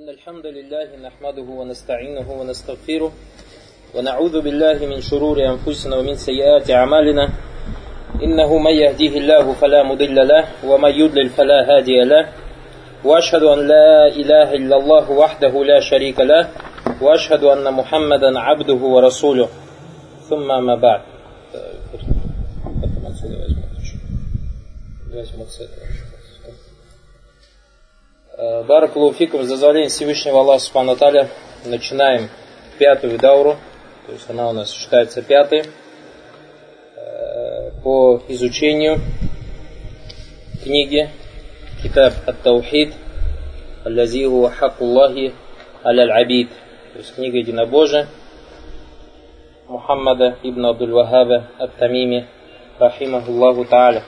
إن الحمد لله نحمده ونستعينه ونستغفره ونعوذ بالله من شرور أنفسنا ومن سيئات أعمالنا. إنه من يهديه الله فلا مضل له ومن يضلل فلا هادي له. وأشهد أن لا إله إلا الله وحده لا شريك له وأشهد أن محمدا عبده ورسوله. ثم ما بعد. Баракулу фикум, за дозволение Всевышнего Аллаха Субхану начинаем пятую дауру, то есть она у нас считается пятой, по изучению книги Китаб Ат-Таухид, Аллазиху Хакуллахи Аль-Абид, то есть книга Единобожия, Мухаммада ибн Абдул Вахаба Ат-Тамими, Рахимахуллаху Тааля.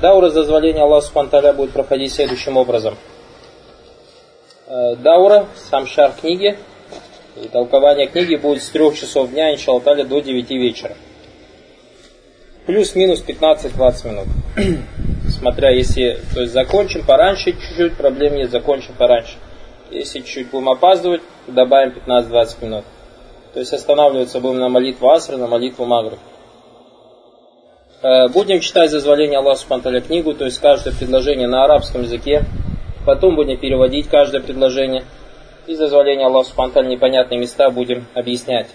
Даура за дозволение Аллаха Субхану будет проходить следующим образом. Даура, сам шар книги, и толкование книги будет с 3 часов дня, иншалла до 9 вечера. Плюс-минус 15-20 минут. Смотря если, то есть закончим пораньше чуть-чуть, проблем нет, закончим пораньше. Если чуть-чуть будем опаздывать, добавим 15-20 минут. То есть останавливаться будем на молитву Асра, на молитву Магриб. Будем читать зазволение Аллаха Субтитры книгу, то есть каждое предложение на арабском языке. Потом будем переводить каждое предложение. И зазволение Аллаха Субтитры непонятные места будем объяснять.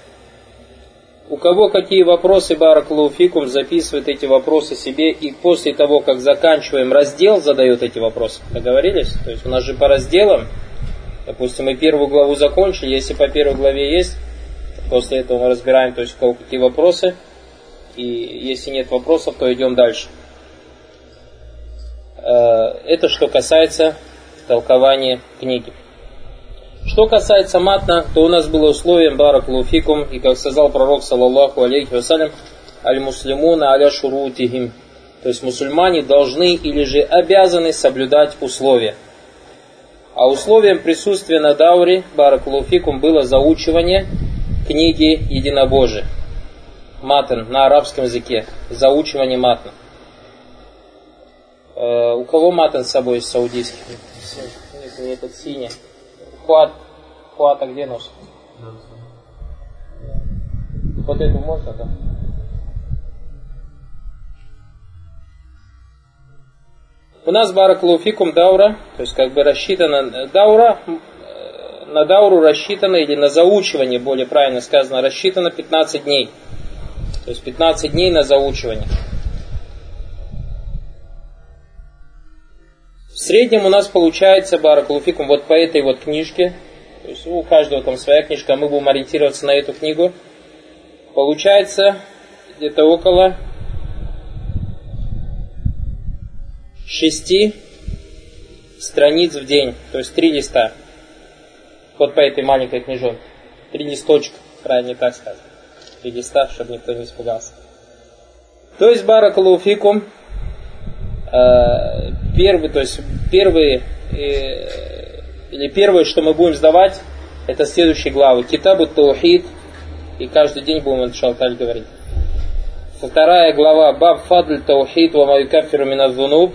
У кого какие вопросы, Баракулуфикум, записывает эти вопросы себе и после того, как заканчиваем раздел, задает эти вопросы. Договорились? То есть у нас же по разделам, допустим, мы первую главу закончили, если по первой главе есть, после этого мы разбираем, то есть у кого какие вопросы, и если нет вопросов, то идем дальше. Это что касается толкования книги. Что касается матна, то у нас было условием барак луфикум, и как сказал пророк, саллаллаху алейхи вассалям, аль-муслимуна аля шурутихим. То есть мусульмане должны или же обязаны соблюдать условия. А условием присутствия на дауре, барак луфикум, было заучивание книги единобожия матан на арабском языке, заучивание матна. Э, у кого матан с собой из саудийских? Нет, не этот синий. Хуат. Хуата где нос? Вот эту можно, да? У нас бараклуфикум даура, то есть как бы рассчитана даура, на дауру рассчитано, или на заучивание, более правильно сказано, рассчитано 15 дней. То есть 15 дней на заучивание. В среднем у нас получается баракулуфикум вот по этой вот книжке. То есть у каждого там своя книжка, мы будем ориентироваться на эту книгу. Получается где-то около 6 страниц в день. То есть три листа. Вот по этой маленькой книжонке. Три листочка, правильно так сказать листа, чтобы никто не испугался. То есть, баракалуфикум, э, первый, то есть первые, э, или первое, что мы будем сдавать, это следующие главы. Китабу Таухид, и каждый день будем иншаллах говорить. Вторая глава Баб Фадль Таухид ва Маюкафиру Миназунуб.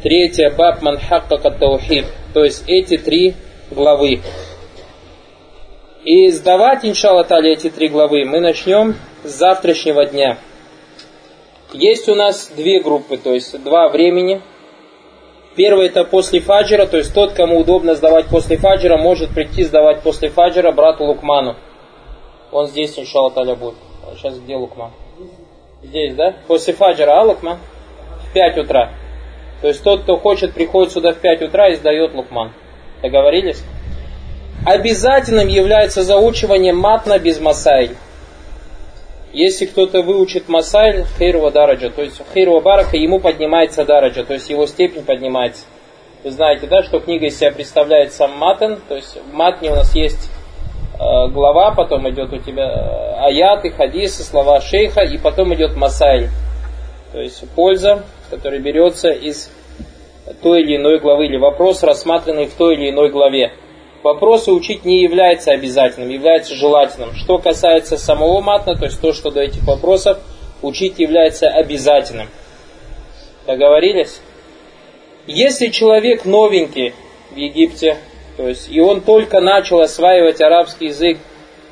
Третья Баб Манхакка Таухид. То есть эти три главы. И сдавать, иншалла тали, эти три главы мы начнем с завтрашнего дня. Есть у нас две группы, то есть два времени. Первый это после фаджира, то есть тот, кому удобно сдавать после фаджира, может прийти сдавать после фаджира брату Лукману. Он здесь, иншалла таля, будет. Сейчас где Лукман? Здесь, да? После фаджира, а, Лукман? В 5 утра. То есть тот, кто хочет, приходит сюда в 5 утра и сдает Лукман. Договорились? Обязательным является заучивание матна без масайль. Если кто-то выучит масайль, хейрова дараджа, то есть хейрова барака, ему поднимается дараджа, то есть его степень поднимается. Вы знаете, да, что книга из себя представляет сам матан, то есть в матне у нас есть э, глава, потом идет у тебя э, аяты, хадисы, слова шейха, и потом идет масайль. То есть польза, которая берется из той или иной главы, или вопрос, рассматриваемый в той или иной главе вопросы учить не является обязательным, является желательным. Что касается самого матна, то есть то, что до этих вопросов, учить является обязательным. Договорились? Если человек новенький в Египте, то есть и он только начал осваивать арабский язык,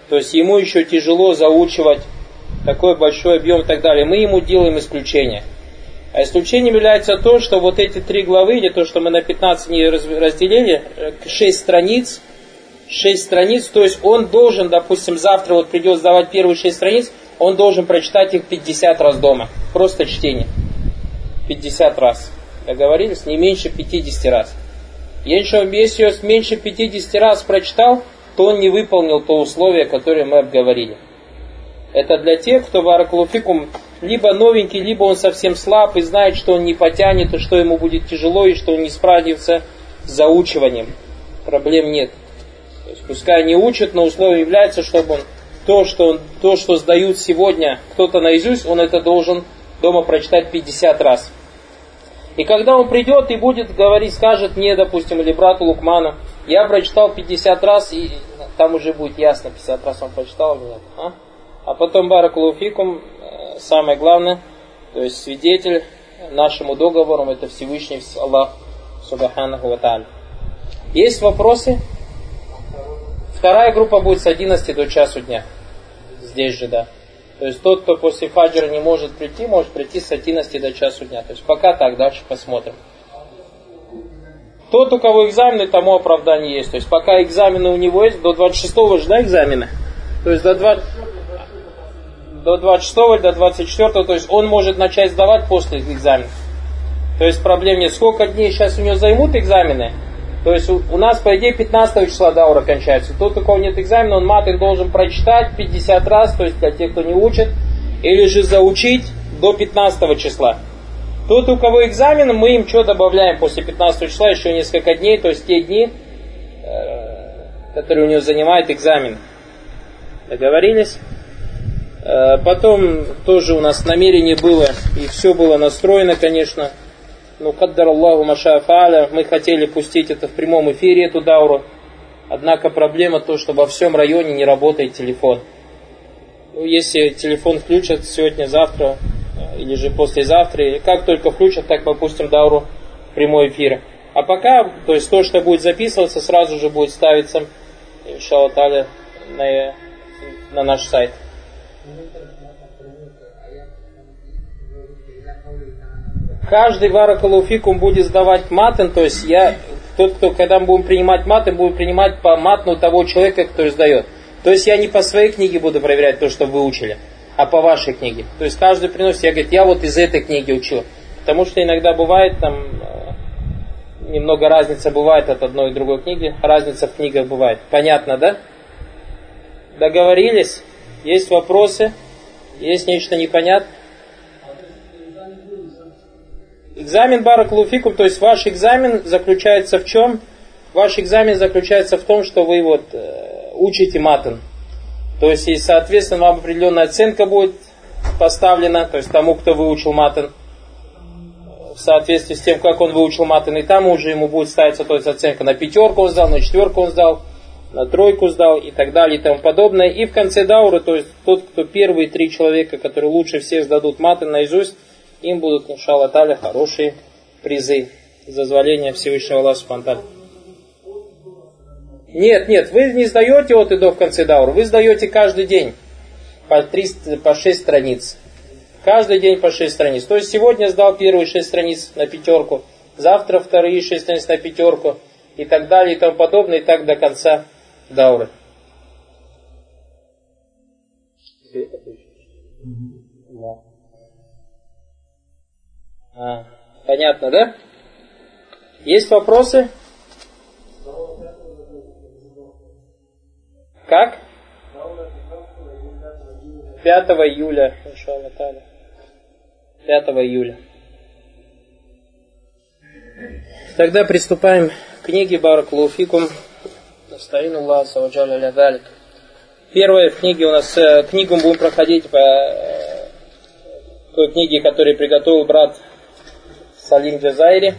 то есть ему еще тяжело заучивать такой большой объем и так далее, мы ему делаем исключение. А исключением является то, что вот эти три главы, или то, что мы на 15 не разделили, 6 э, страниц, 6 страниц, то есть он должен, допустим, завтра вот придет сдавать первые 6 страниц, он должен прочитать их 50 раз дома. Просто чтение. 50 раз. Договорились? Не меньше 50 раз. Если он меньше 50 раз прочитал, то он не выполнил то условие, которое мы обговорили. Это для тех, кто в Аракулуфикум либо новенький, либо он совсем слаб и знает, что он не потянет, и что ему будет тяжело, и что он не справится с заучиванием. Проблем нет. То есть пускай не учат, но условие является, чтобы он то, что, он, то, что сдают сегодня кто-то наизусть, он это должен дома прочитать 50 раз. И когда он придет и будет говорить, скажет мне, допустим, или брату Лукмана, я прочитал 50 раз, и там уже будет ясно, 50 раз он прочитал. А, а потом Баракулуфикум, самое главное, то есть свидетель нашему договору, это Всевышний Аллах Субханаху Ва Есть вопросы? Вторая группа будет с 11 до часу дня. Здесь же, да. То есть тот, кто после фаджра не может прийти, может прийти с 11 до часу дня. То есть пока так, дальше посмотрим. Тот, у кого экзамены, тому оправдание есть. То есть пока экзамены у него есть, до 26-го же, да, экзамены? То есть до 20 до 26 или до 24, то есть он может начать сдавать после экзамена. То есть проблем нет. Сколько дней сейчас у него займут экзамены? То есть у, у нас, по идее, 15 числа даура кончается. Тот, у кого нет экзамена, он мат их должен прочитать 50 раз, то есть для тех, кто не учит, или же заучить до 15 числа. Тот, у кого экзамен, мы им что добавляем после 15 числа, еще несколько дней, то есть те дни, э, которые у него занимает экзамен. Договорились? Э, потом тоже у нас намерение было, и все было настроено, конечно, ну, каддар Аллаху Машафаля, мы хотели пустить это в прямом эфире, эту дауру. Однако проблема то, что во всем районе не работает телефон. Ну, если телефон включат сегодня, завтра э, или же послезавтра, как только включат, так мы пустим дауру в прямой эфир. А пока, то есть то, что будет записываться, сразу же будет ставиться, иншаллах на, на наш сайт. Каждый варакалуфикум будет сдавать матен, то есть я, тот, кто, когда мы будем принимать матен, будем принимать по матну того человека, который сдает. То есть я не по своей книге буду проверять то, что вы учили, а по вашей книге. То есть каждый приносит, я говорю, я вот из этой книги учил. Потому что иногда бывает там э, немного разница бывает от одной и другой книги, разница в книгах бывает. Понятно, да? Договорились? Есть вопросы? Есть нечто непонятное? Экзамен Баракулуфикум, то есть ваш экзамен заключается в чем? Ваш экзамен заключается в том, что вы вот э, учите матан. То есть, и, соответственно, вам определенная оценка будет поставлена, то есть тому, кто выучил матан, в соответствии с тем, как он выучил матан, и там уже ему будет ставиться то есть, оценка на пятерку он сдал, на четверку он сдал, на тройку сдал и так далее и тому подобное. И в конце дауры, то есть тот, кто первые три человека, которые лучше всех сдадут матан наизусть, им будут, иншалла таля, хорошие призы за зволение Всевышнего Аллаха Субтитры. Нет, нет, вы не сдаете от и до в конце даура, вы сдаете каждый день по, 300, по 6 страниц. Каждый день по 6 страниц. То есть сегодня сдал первые 6 страниц на пятерку, завтра вторые 6 страниц на пятерку и так далее и тому подобное, и так до конца дауры. А, понятно, да? Есть вопросы? Как? 5 июля, иншаллах 5 июля. Тогда приступаем к книге Баракулуфикум. Наставин Аллах, Саваджаля. Первая в книге у нас, э, книгу мы будем проходить по э, той книге, которую приготовил брат Салим Джазайри.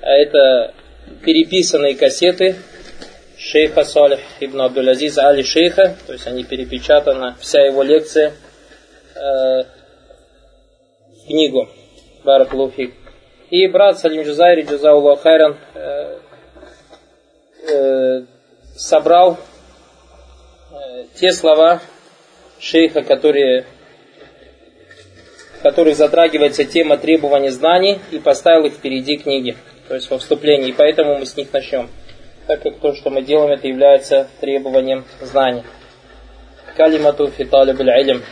А это переписанные кассеты шейха Салих ибн Абдул-Азиз Али Шейха, то есть они перепечатаны, вся его лекция э, книгу Баракулуфик. И брат Салим Джузайри, Джузаулла Хайран, собрал э, те слова шейха, которые, в которых затрагивается тема требования знаний, и поставил их впереди книги, то есть во вступлении. И поэтому мы с них начнем, так как то, что мы делаем, это является требованием знаний. Калимату фиталиб илм,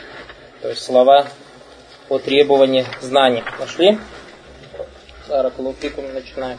то есть слова о требовании знаний. Нашли? Баракалуфикум, начинаем.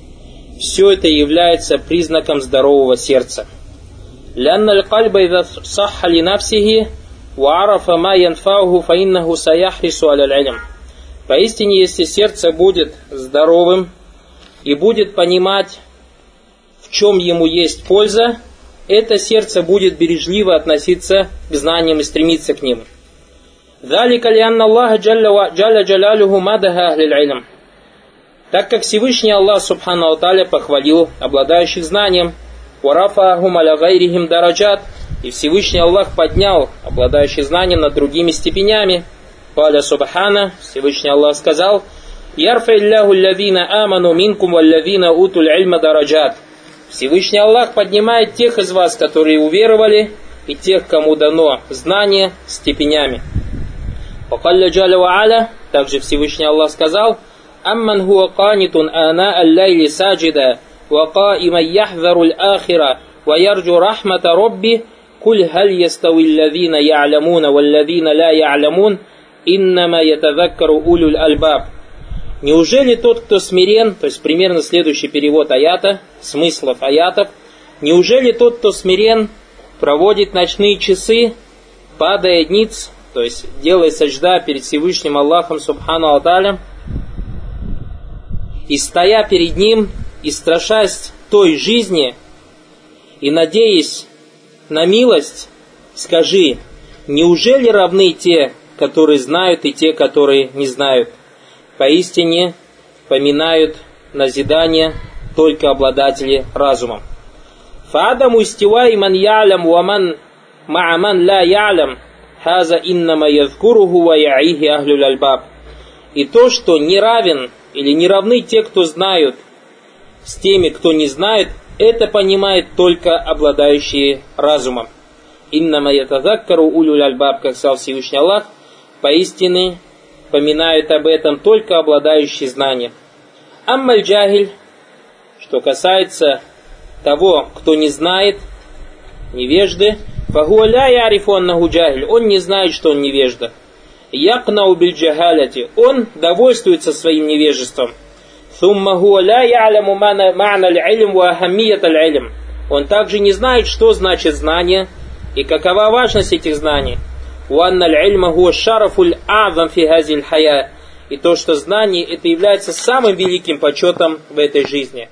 все это является признаком здорового сердца. لأن القلب إذا صح لنفسه وعرف ما ينفعه فإنه سيحرص على العلم. Поистине, если сердце будет здоровым и будет понимать, в чем ему есть польза, это сердце будет бережливо относиться к знаниям и стремиться к ним. ذلك لأن الله جل جلاله مدح أهل العلم так как Всевышний Аллах Субхану Аталя похвалил обладающих знанием, «Варафахум аля гайрихим дараджат» и Всевышний Аллах поднял обладающих знанием над другими степенями. Паля Субхана, Всевышний Аллах сказал, «Ярфа илляху лявина аману минкум валлявина утуль ильма дараджат». Всевышний Аллах поднимает тех из вас, которые уверовали, и тех, кому дано знание степенями. Также Всевышний Аллах сказал – أمن هو قانت آناء الليل ساجدا وقائما يحذر الآخرة ويرجو رحمة ربه قل هل يستوي الذين يعلمون والذين لا يعلمون إنما يتذكر أولو الألباب Неужели тот, кто смирен, то есть примерно следующий перевод аята, смыслов аятов, неужели тот, кто смирен, проводит ночные часы, падая ниц, то есть делая сажда перед Всевышним Аллахом Субхану Аталя, и стоя перед ним, и страшась той жизни, и надеясь на милость, скажи, неужели равны те, которые знают, и те, которые не знают? Поистине поминают назидание только обладатели разумом. فعدم استواء من يعلم ومن مع من لا يعلم هذا إنما يذكره ويعيه أهل الألباب. И то, что не равен или не равны те, кто знают, с теми, кто не знает, это понимает только обладающие разумом. Иннама ятазаккару улюль альбаб, как сказал Всевышний Аллах, поистине поминают об этом только обладающие знанием. Аммаль джахиль, что касается того, кто не знает, невежды, фагуаля ярифу аннаху он не знает, что он невежда. Якнау биль джахаляти. Он довольствуется своим невежеством. Сумма ля я'ляму ма'на аль-илм ва ахаммият аль-илм. Он также не знает, что значит знание и какова важность этих знаний. Уанна аль-ильма хуа шарафуль а'зам фи хазиль хая. И то, что знание, это является самым великим почетом в этой жизни.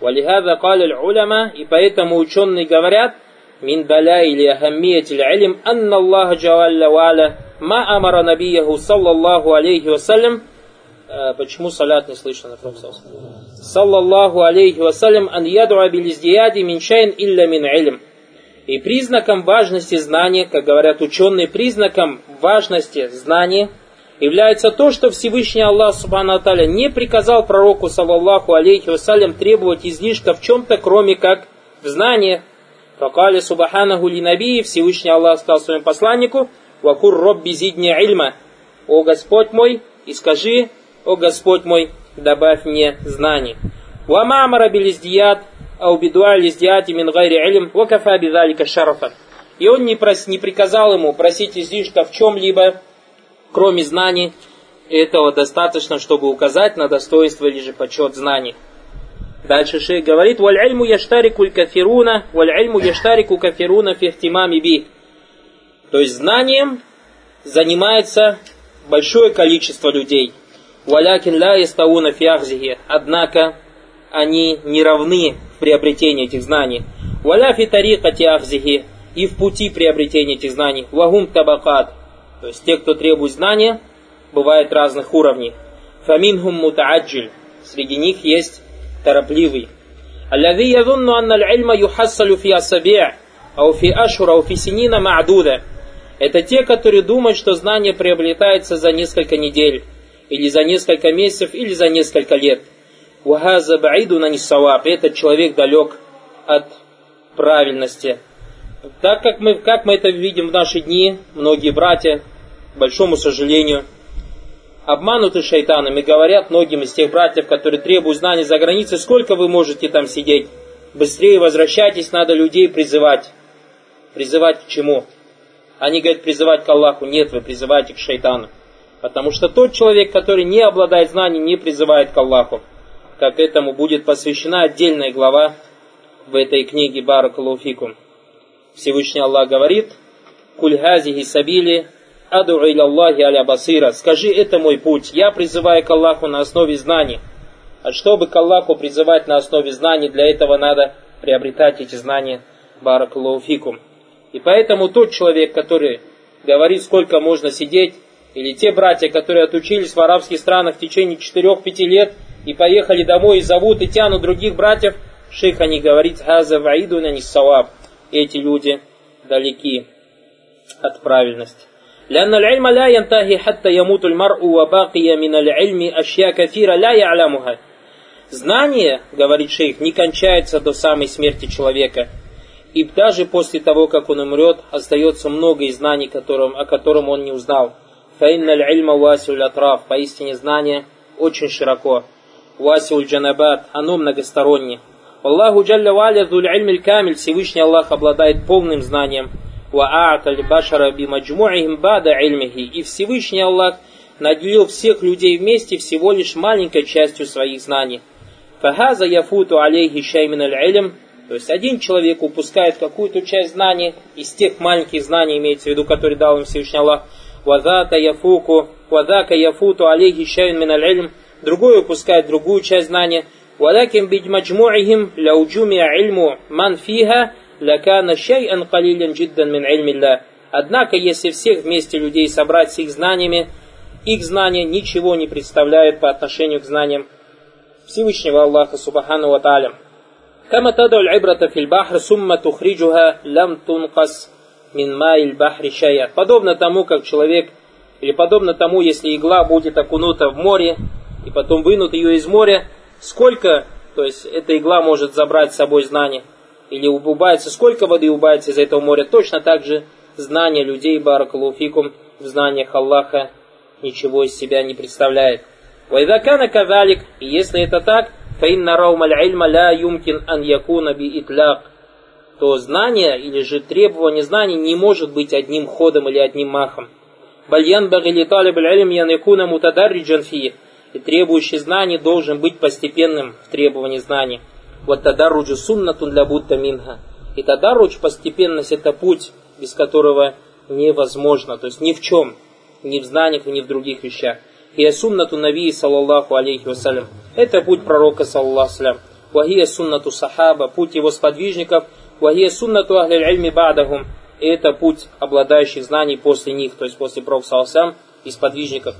Валихада каля уляма, и поэтому ученые говорят, мин даля или ахаммият аль-илм, анна Аллаха джавалля ва'аля Ма амара набияху саллаллаху алейхи вассалям Почему салят не слышно на Пророке Саллаллаху алейхи вассалям ан ядуа билиздияди мин шайн илля мин илм. И признаком важности знания, как говорят ученые, признаком важности знания является то, что Всевышний Аллах Субхану Аталя не приказал пророку, саллаллаху алейхи вассалям, требовать излишка в чем-то, кроме как в знании. Факали Субханаху ли Наби, Всевышний Аллах сказал своему посланнику, Вакур робби зидни ильма. О Господь мой, и скажи, о Господь мой, добавь мне знаний. Вама амара билиздият, ау бидуа лиздияти мин гайри илм, вакафа бидалика шарафа. И он не, прос, не приказал ему просить излишка в чем-либо, кроме знаний. Этого достаточно, чтобы указать на достоинство или же почет знаний. Дальше шейх говорит, «Валь ильму яштарику кафируна, валь ильму яштарику кафируна фи бих». То есть знанием занимается большое количество людей. Валякин ля истауна фиахзихи. Однако они не равны в приобретении этих знаний. Валя фи тарикати ахзихи и в пути приобретения этих знаний. Вагум табакат. То есть те, кто требует знания, бывает разных уровней. Фаминхум мутааджиль. Среди них есть торопливый. الذي يظن أن العلم يحصل في أسابيع أو في أشهر أو في سنين معدودة это те, которые думают, что знание приобретается за несколько недель, или за несколько месяцев, или за несколько лет. Вахаза баиду на нисаваб. Этот человек далек от правильности. Так как мы, как мы это видим в наши дни, многие братья, к большому сожалению, обмануты шайтанами, говорят многим из тех братьев, которые требуют знаний за границей, сколько вы можете там сидеть, быстрее возвращайтесь, надо людей призывать. Призывать к чему? Они говорят призывать к Аллаху. Нет, вы призываете к шайтану. Потому что тот человек, который не обладает знанием, не призывает к Аллаху. Как этому будет посвящена отдельная глава в этой книге Баракалуфикум. Всевышний Аллах говорит, Кульхазихи сабили аду Аллахи аля басира. Скажи, это мой путь. Я призываю к Аллаху на основе знаний. А чтобы к Аллаху призывать на основе знаний, для этого надо приобретать эти знания. Баракалуфикум. И поэтому тот человек, который говорит, сколько можно сидеть, или те братья, которые отучились в арабских странах в течение 4-5 лет и поехали домой и зовут и тянут других братьев, шейх они говорит, хаза ваидуна ниссаваб. Эти люди далеки от правильности. لأن العلم لا ينتهي حتى يموت المرء وباقي من العلم أشياء كثيرة لا يعلمها. Знание, говорит шейх, не кончается до самой смерти человека. И даже после того, как он умрет, остается много из знаний, которым, о котором он не узнал. Фаинналь ильма васиуль атрав. Поистине знание очень широко. Васиуль джанабат. Оно многостороннее. Аллаху джалля валя дуль ильмиль камиль. Всевышний Аллах обладает полным знанием. А'аталь башара бимаджму'ихим бада ильмихи. И Всевышний Аллах наделил всех людей вместе всего лишь маленькой частью своих знаний. فهذا يفوت عليه شيء من العلم то есть один человек упускает какую-то часть знаний, из тех маленьких знаний, имеется в виду, которые дал им Всевышний Аллах, «وذاك يفوت، وذاك يفوت عليه شيء من ال другой упускает другую часть знания, «ولكن بمجموعهم لو جمع علم من فيها لكان شيئا قليلا جدا من علم الله». Однако, если всех вместе людей собрать с их знаниями, их знания ничего не представляют по отношению к знаниям Всевышнего Аллаха Субхану Ва Тааля. كما تدعو العبرة في البحر ثم تخرجها لم تنقص من ماء البحر شيئا. Подобно тому, как человек, или подобно тому, если игла будет окунута в море, и потом вынут ее из моря, сколько, то есть эта игла может забрать с собой знания, или убавится, сколько воды убавится из этого моря, точно так же знания людей, баракалуфикум, в знаниях Аллаха ничего из себя не представляет. Вайдакана кавалик, и если это так, فإن روم العلم لا يمكن أن يكون بإطلاق то знание или же требование знаний не может быть одним ходом или одним махом. Бальян багили талиб аль янекуна мутадарриджан фи. И требующий знаний должен быть постепенным в требовании знаний. Вот тадарруджу суннатун для будта минха. И тадаррудж, постепенность, это путь, без которого невозможно. То есть ни в чем, ни в знаниях, ни в других вещах. И суннату Нави, саллаллаху алейхи вассалям. Это путь пророка, саллаллаху Вахия суннату сахаба, путь его сподвижников. Вахия суннату ахлиль бадахум. И это путь обладающих знаний после них, то есть после пророка, саллаллаху и сподвижников.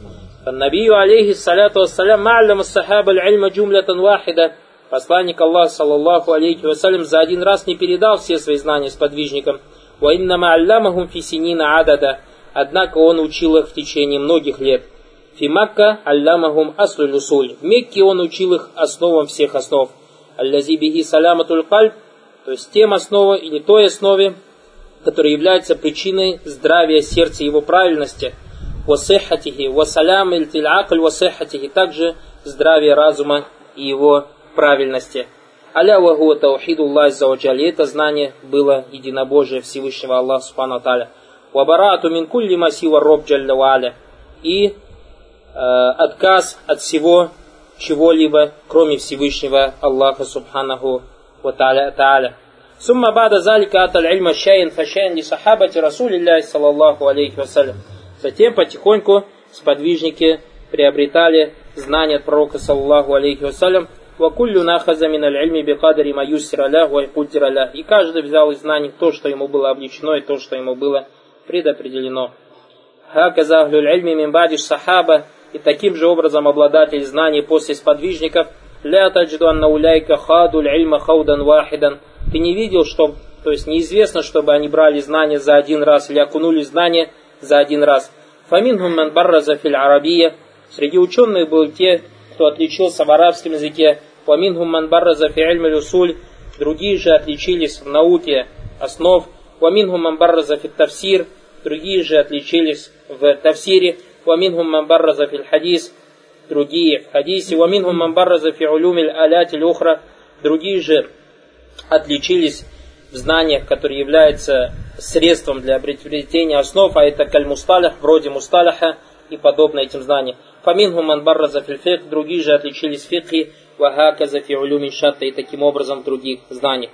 Набию алейхи саляту вассалям ма'алям сахаба аль-ильма джумлятан вахида. Посланник Аллаха, саллаллаху алейхи вассалям, за один раз не передал все свои знания сподвижникам. Ва инна ма'аллямахум фисинина адада. Однако он учил их в течение многих лет. Фи Макка аллямахум аслу люсуль. В Мекке он учил их основам всех основ. Аллази бихи саляматуль то есть тем основе или той основе, которая является причиной здравия сердца его правильности. Васехатихи, васалям ильтиль васехатихи, также здравие разума и его правильности. Аля ваху таухидуллах заваджали. Это знание было единобожие Всевышнего Аллаха Субхану Таля. Вабарату мин кулли масива роб джалля И отказ от всего чего-либо, кроме Всевышнего Аллаха Субханаху Ва Тааля. ثم بعد ذلك أتى العلم شيئا فشيئا لصحابة رسول الله صلى الله عليه وسلم. Затем потихоньку сподвижники приобретали знания от пророка саллаху алейхи вассалям وَكُلُّ نَخَذَ مِنَ الْعِلْمِ بِقَدْرِ مَا يُسِّرَ لَهُ وَيْقُدِّرَ لَهُ И каждый взял из знаний то, что ему было обличено, и то, что ему было предопределено. Хаказа ахлюль ильми мин бадиш сахаба, и таким же образом обладатель знаний после сподвижников, ля таджду анна уляйка хадуль ильма хаудан вахидан. Ты не видел, что, то есть неизвестно, чтобы они брали знания за один раз или окунули знания за один раз. Фаминхум ман барраза филь арабия. Среди ученых были те, кто отличился в арабском языке. Фаминхум ман барраза фи ильми усуль. Другие же отличились в науке основ. Фаминхум ман барраза фи тавсир. Другие же отличились в тавсире. Фаминхум ман барраза фи хадис. Другие в хадисе. Ман барраза фи улюмиль аляти ухра. Другие же отличились в знаниях, которые являются средством для приобретения основ, а это каль-мусталях, вроде мусталяха и подобное этим знаниям. Фаминху ман барраза фильфик, другие же отличились фикхи, вагаказа фи улюмин шатта и таким образом других знаниях.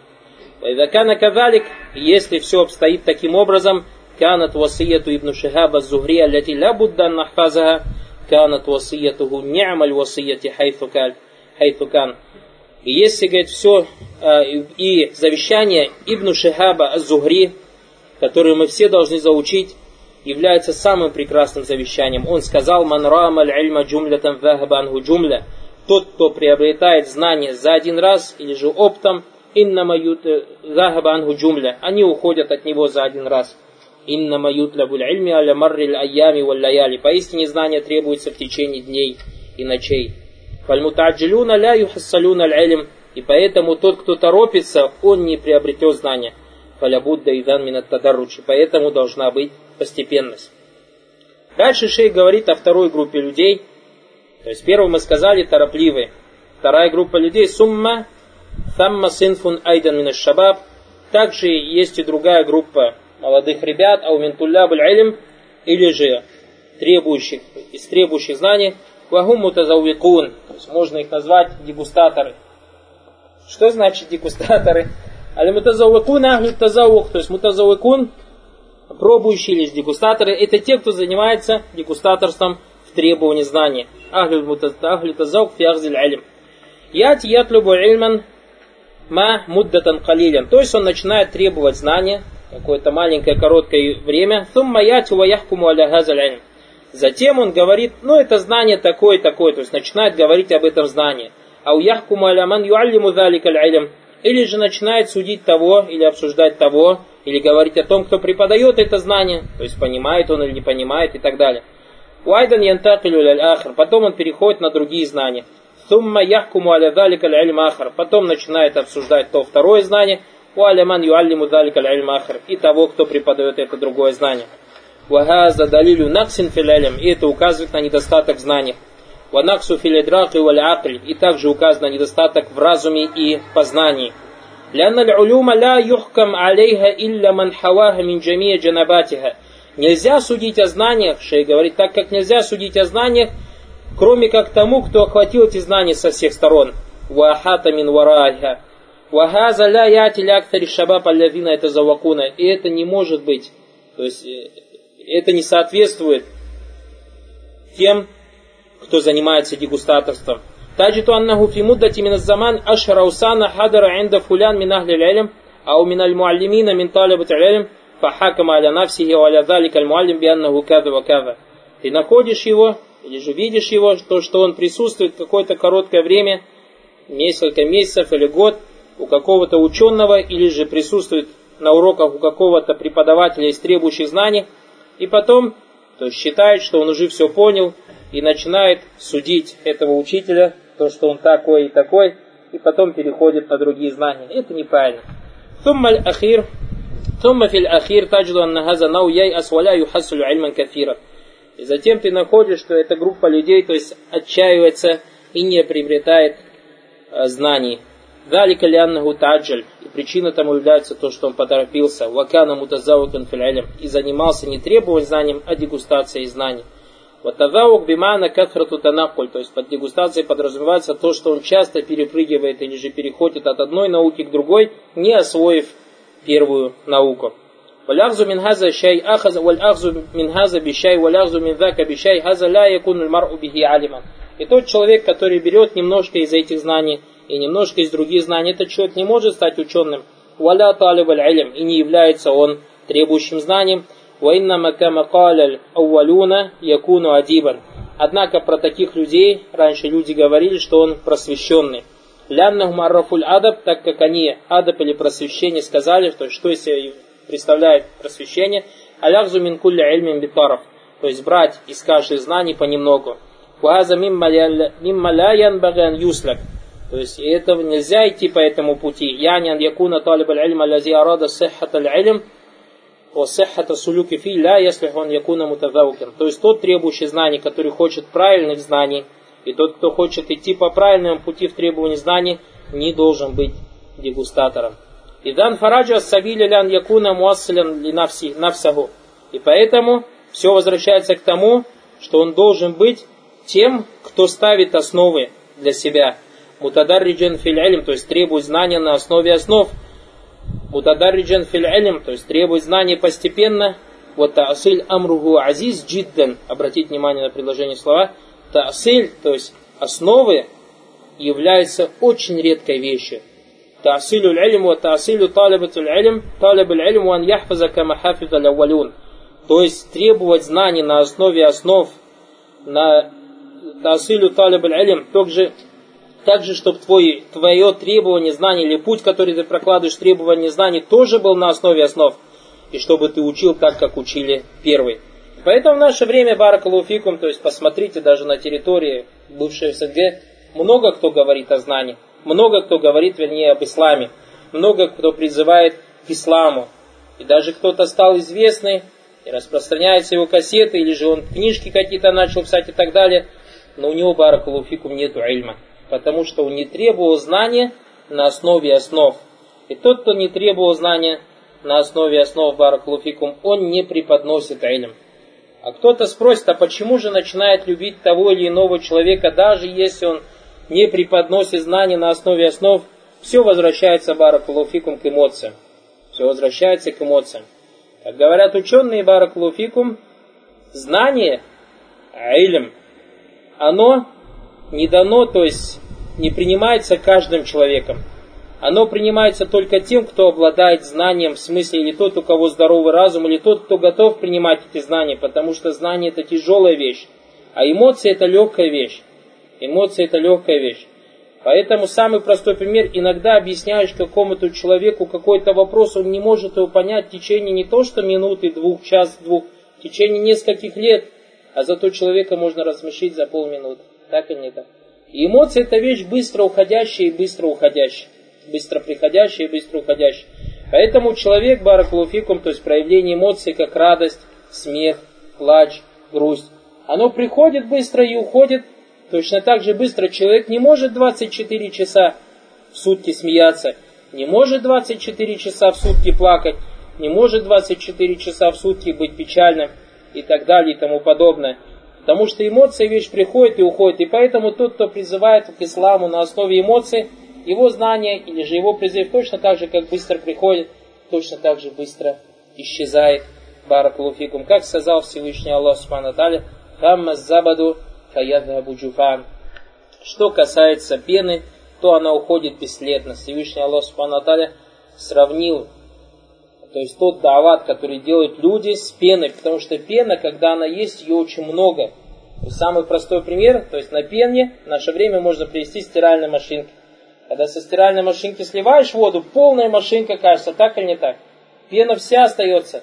Вайдакана кавалик, если все обстоит таким образом, канат васияту ибн Шихаба Зухри, аллати ля буддан нахфазаха, канат васиятуху ни'маль васияти хайфу кан. И если, говорит, все, э, и завещание Ибн Шихаба Аз-Зухри, которое мы все должны заучить, является самым прекрасным завещанием. Он сказал, «Ман рамаль ильма джумлятам вахабанху джумля». Тот, кто приобретает знания за один раз или же оптом, иннама ют захабанху джумля. Они уходят от него за один раз. Иннама ютлабуль ильми аля марриль айями валлаяли. Поистине знания требуется в течение дней и ночей. Фальмутаджилюна ля юхассалюна аль И поэтому тот, кто торопится, он не приобретет знания. Фалябудда идан минат тадарручи. Поэтому должна быть постепенность. Дальше шей говорит о второй группе людей. То есть первую мы сказали торопливые. Вторая группа людей сумма тамма синфун айдан минаш шабаб. Также есть и другая группа молодых ребят, аументулля буль или же требующих, из требующих знаний, Вахум мутазауикун. То есть можно их назвать дегустаторы. Что значит дегустаторы? Али мутазауикун ахлю тазаук. То есть мутазауикун, пробующие или дегустаторы, это те, кто занимается дегустаторством в требовании знания. Ахлю тазаук фи ахзиль алим. Яти ятлюбу ильман ма муддатан калилен. То есть он начинает требовать знания какое-то маленькое короткое время. Сумма яти ва яхкуму аля Затем он говорит, ну это знание такое-такое, то есть начинает говорить об этом знании. А у яхкуму аляман юаллиму залика аль Или же начинает судить того, или обсуждать того, или говорить о том, кто преподает это знание, то есть понимает он или не понимает и так далее. Уайдан янтакилю ахр. Потом он переходит на другие знания. Сумма яхкуму аля залика аль. Потом начинает обсуждать то второе знание. Уаляман юаллиму залика аль ахр. И того, кто преподает это другое знание. Вагаза далилю наксин филялем, и это указывает на недостаток знаний. Ванаксу филидрак и валь и также указано на недостаток в разуме и познании. لأن العلوم لا يحكم عليها إلا من حواها من جميع جنباتها. Нельзя судить о знаниях, Шей говорит, так как нельзя судить о знаниях, кроме как тому, кто охватил эти знания со всех сторон. Вахата мин варайха. Вахаза ля яти лактари шабаб аллавина это завакуна. И это не может быть. То есть э, это не соответствует тем, кто занимается дегустаторством. Таджиту аннаху фи муддати мин заман ашара усана хадара инда фулян мин ахли аль ау мин аль-муаллимина мин талибат аль фахакама аля нафсихи аля залика аль-муаллим би аннаху када ва када. Ты находишь его, или же видишь его, то, что он присутствует какое-то короткое время, несколько месяцев или год, у какого-то ученого, или же присутствует на уроках у какого-то преподавателя из требующих знаний, и потом то есть считает, что он уже все понял, и начинает судить этого учителя, то, что он такой и такой, и потом переходит на другие знания. Это неправильно. ثم الأخير ثم في الأخير تجد أن هذا نوع ييأس ولا يحصل علما كثيرا. И затем ты находишь, что эта группа людей, то есть отчаивается и не приобретает э, знаний. Далика лианнаху таджаль. И причина тому является то, что он поторопился. Вакана мутазаукан филялем. И занимался не требованием знанием, а дегустацией знаний. Ватазаук бимана катхрату танакуль. То есть под дегустацией подразумевается то, что он часто перепрыгивает или же переходит от одной науки к другой, не освоив первую науку. Валягзу мин хаза шай ахаза, валягзу мин хаза бишай, валягзу мин зака бишай, хаза ля якун мар'у бихи алиман. И тот человек, который берет немножко из этих знаний, и немножко из других знаний, этот человек не может стать ученым. Валя талиб аль и не является он требующим знанием. وإنما كما قال الأولون يكون أديبا Однако про таких людей раньше люди говорили, что он просвещенный. Ляннахум аррафуль адаб, так как они адаб или просвещение сказали, то есть что из себя представляет просвещение, аляхзу мин кулля ильмин битаров, то есть брать из каждой знаний понемногу. Фуаза мимма ля баган юслак, То есть и это нельзя идти по этому пути. Яни ан якуна талиб аль-ильм аллази арада сиххат аль-ильм о сиххат сулюки фи ля яслиху ан якуна мутазаукин. То есть тот, требующий знаний, который хочет правильных знаний, и тот, кто хочет идти по правильному пути в требовании знаний, не должен быть дегустатором. И дан фараджа савили лян якуна муассилен ли навсаху. И поэтому все возвращается к тому, что он должен быть тем, кто ставит основы для себя мутадарриджен филь то есть требуй знания на основе основ, мутадарриджен филь то есть требуй знания постепенно, вот таасиль амругу азиз джиддан, обратите внимание на предложение слова, таасиль, то есть основы, является очень редкой вещью. Таасилю аль-илму, таасилю талибату аль-илм, талиб аль-илму ан яхфаза кама хафиза То есть требовать знаний на основе основ, на таасилю талиб аль-илм, также также, чтобы твой, твое требование знаний или путь, который ты прокладываешь, требование знаний, тоже был на основе основ. И чтобы ты учил так, как учили первые. Поэтому в наше время Баракалуфикум, то есть посмотрите даже на территории бывшей СНГ, много кто говорит о знании, много кто говорит, вернее, об исламе, много кто призывает к исламу. И даже кто-то стал известный, и распространяются его кассеты, или же он книжки какие-то начал писать и так далее, но у него Баракалуфикум нету ильма потому что он не требовал знания на основе основ. И тот, кто не требовал знания на основе основ Баракулуфикум, он не преподносит илм. А кто-то спросит, а почему же начинает любить того или иного человека, даже если он не преподносит знания на основе основ, все возвращается Баракулуфикум к эмоциям. Все возвращается к эмоциям. Как говорят ученые Баракулуфикум, знание, илм, оно не дано, то есть не принимается каждым человеком. Оно принимается только тем, кто обладает знанием, в смысле, или тот, у кого здоровый разум, или тот, кто готов принимать эти знания, потому что знание это тяжелая вещь, а эмоции это легкая вещь. Эмоции это легкая вещь. Поэтому самый простой пример, иногда объясняешь какому-то человеку какой-то вопрос, он не может его понять в течение не то что минуты, двух, час, двух, в течение нескольких лет, а зато человека можно рассмешить за полминуты. Так или не так? И эмоции это вещь быстро уходящая и быстро уходящая. Быстро приходящая и быстро уходящая. Поэтому человек, баракулуфикум, то есть проявление эмоций, как радость, смех, плач, грусть, оно приходит быстро и уходит точно так же быстро. Человек не может 24 часа в сутки смеяться, не может 24 часа в сутки плакать, не может 24 часа в сутки быть печальным и так далее и тому подобное. Потому что эмоция вещь приходит и уходит. И поэтому тот, кто призывает к исламу на основе эмоций, его знание или же его призыв точно так же, как быстро приходит, точно так же быстро исчезает. Баракулуфикум. Как сказал Всевышний Аллах Субхану Аталя, Хамма забаду каядхабу джуфан. Что касается пены, то она уходит бесследно. Всевышний Аллах Субхану Аталя сравнил то есть тот дават, который делают люди с пеной, потому что пена, когда она есть, ее очень много. самый простой пример, то есть на пене в наше время можно привести стиральной машинки. Когда со стиральной машинки сливаешь воду, полная машинка кажется, так или не так? Пена вся остается,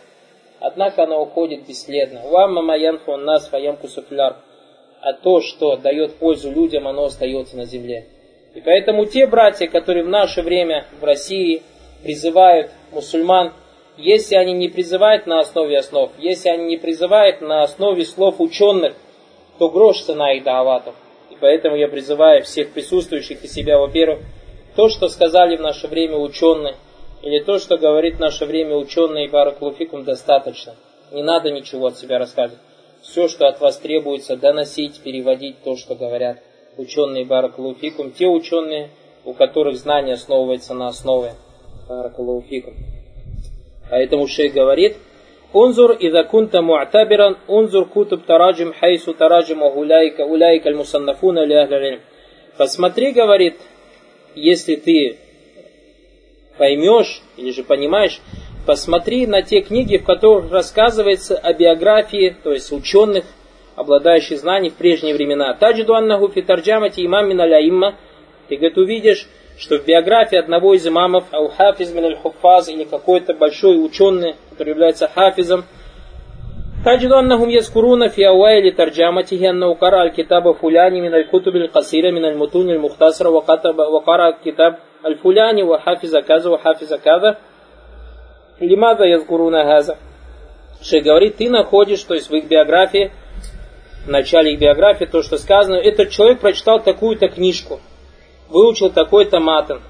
однако она уходит бесследно. Вамма маянху нас фаямку суфляр. А то, что дает пользу людям, оно остается на земле. И поэтому те братья, которые в наше время в России призывают мусульман если они не призывают на основе основ, если они не призывают на основе слов ученых, то грош цена их даватов. И поэтому я призываю всех присутствующих и себя, во-первых, то, что сказали в наше время ученые, или то, что говорит в наше время ученые Баракулуфикум, достаточно. Не надо ничего от себя рассказывать. Все, что от вас требуется, доносить, переводить то, что говорят ученые Баракулуфикум, те ученые, у которых знание основывается на основе Баракулуфикум. А Поэтому шейх говорит, «Унзур иза кунта муатабиран, унзур кутуб тараджим хайсу тараджима гуляйка, уляйка аль-мусаннафуна Посмотри, говорит, если ты поймешь или же понимаешь, посмотри на те книги, в которых рассказывается о биографии, то есть ученых, обладающих знаний в прежние времена. Таджиду аннаху фитарджамати имамина ляимма. Ты, говорит, увидишь, что в биографии одного из имамов, ау-хафиз мин аль-хуфаз, или какой-то большой ученый, который является хафизом, تجد أنهم يذكرون في أوائل ترجمته أنه قرأ الكتاب الفلاني من الكتب القصيرة من المتون المختصرة وكتب وقرأ كتاب الفلاني وحفظ كذا وحفظ كذا لماذا يذكرون هذا Шейх говорит, ты находишь, то есть в их биографии, в начале их биографии, то, что сказано, этот человек прочитал такую-то книжку, выучил такой-то матан,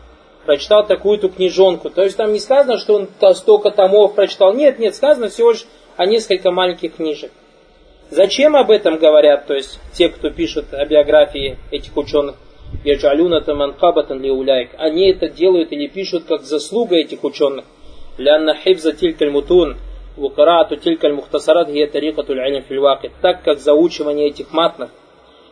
прочитал такую-то книжонку. То есть там не сказано, что он столько томов прочитал. Нет, нет, сказано всего лишь а несколько маленьких книжек. Зачем об этом говорят, то есть те, кто пишут о биографии этих ученых? Яджалюна таманкабатан лиуляйк. Они это делают или пишут как заслуга этих ученых. Лянна хибза тилькаль мутун, вукарату тилькаль мухтасарат гия тарикатуль алим. Так как заучивание этих матнов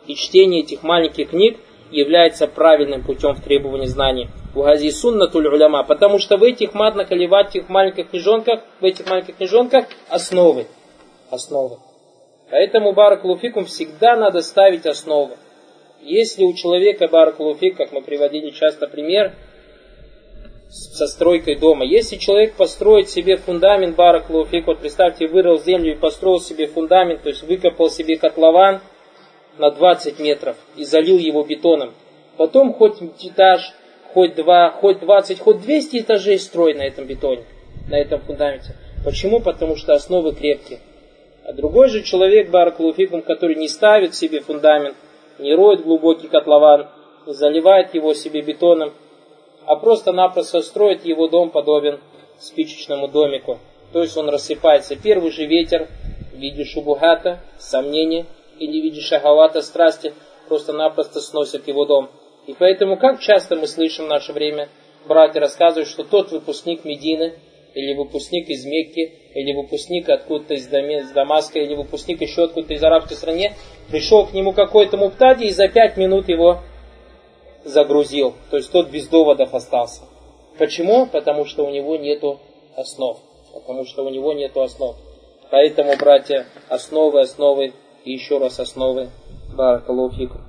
и чтение этих маленьких книг является правильным путем в требовании знаний. Угази суннатуль уляма, потому что в этих матнах в этих маленьких книжонках, в этих маленьких книжонках основы. Основы. Поэтому баракулуфикум всегда надо ставить основы. Если у человека баракулуфик, как мы приводили часто пример, со стройкой дома. Если человек построит себе фундамент баракулуфик, вот представьте, вырыл землю и построил себе фундамент, то есть выкопал себе котлован на 20 метров и залил его бетоном. Потом хоть этаж, хоть два, хоть 20, хоть 200 этажей строй на этом бетоне, на этом фундаменте. Почему? Потому что основы крепкие. А другой же человек, Баракулуфикум, который не ставит себе фундамент, не роет глубокий котлован, не заливает его себе бетоном, а просто-напросто строит его дом подобен спичечному домику. То есть он рассыпается. Первый же ветер в виде шубухата, сомнения или в виде шахавата, страсти, просто-напросто сносит его дом. И поэтому, как часто мы слышим в наше время, братья рассказывают, что тот выпускник Медины, или выпускник из Мекки, или выпускник откуда-то из, из Дамаска, или выпускник еще откуда-то из арабской страны, пришел к нему какой-то муптади и за пять минут его загрузил. То есть тот без доводов остался. Почему? Потому что у него нету основ. Потому что у него нету основ. Поэтому, братья, основы, основы и еще раз основы. Баракалуфику.